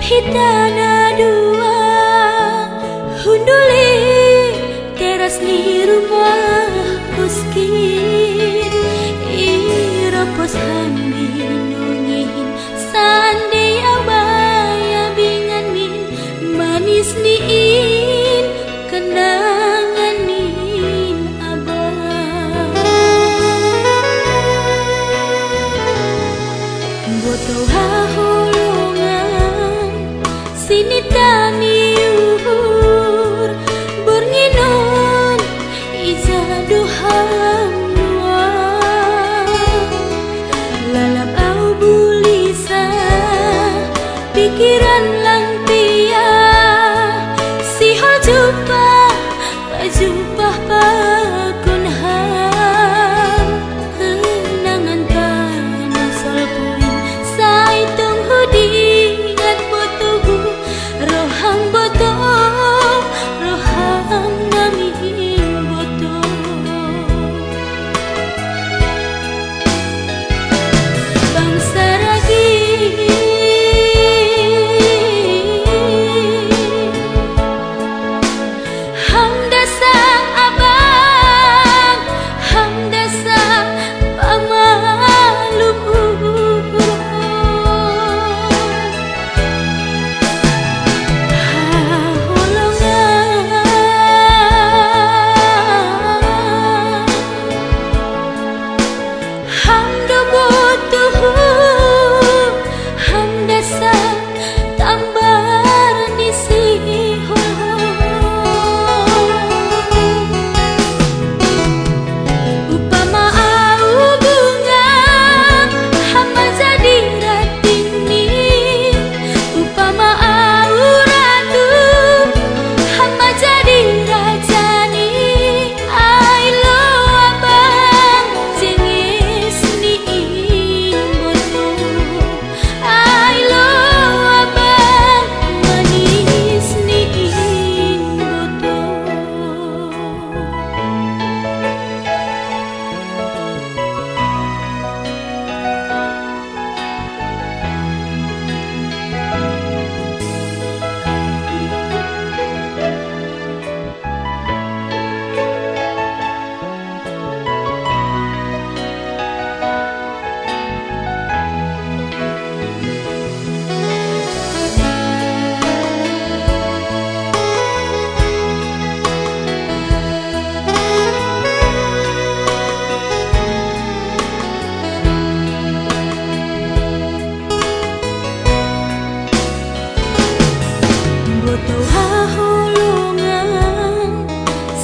hitana dua hunduli teras ni rumah kuskin iropos handi